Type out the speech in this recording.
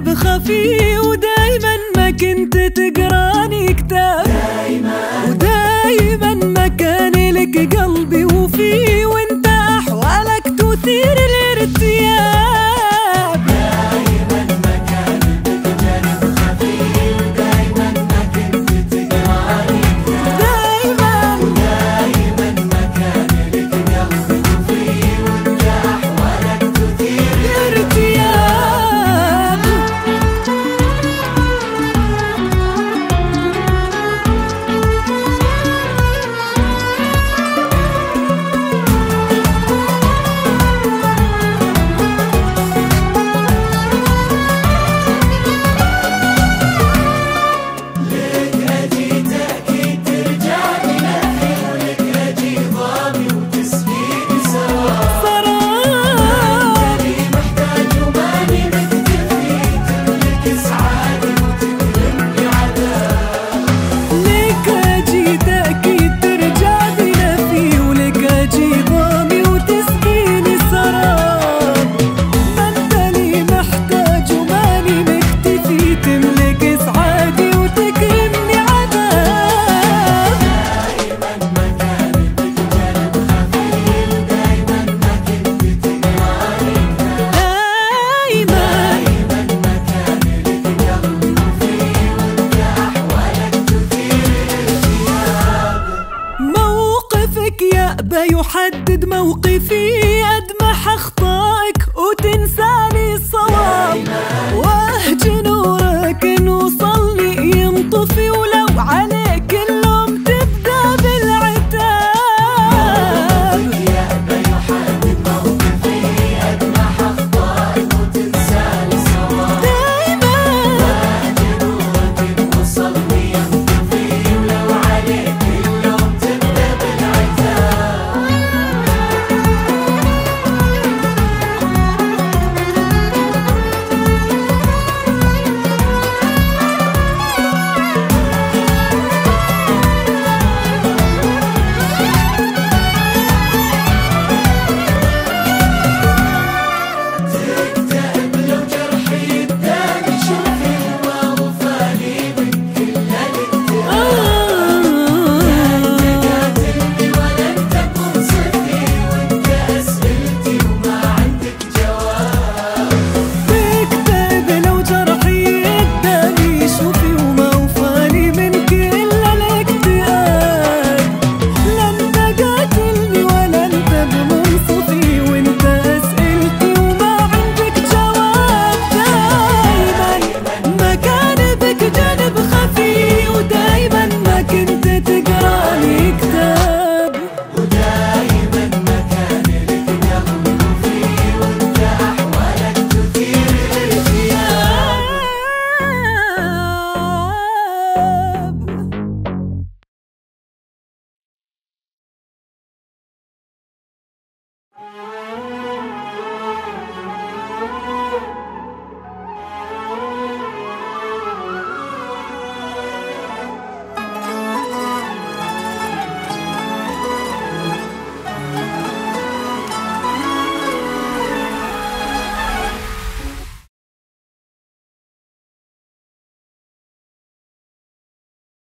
قلب خفي ودايما ما كنت تقرأ. حبة يحدد موقفي قد ما حخطائك وتنساني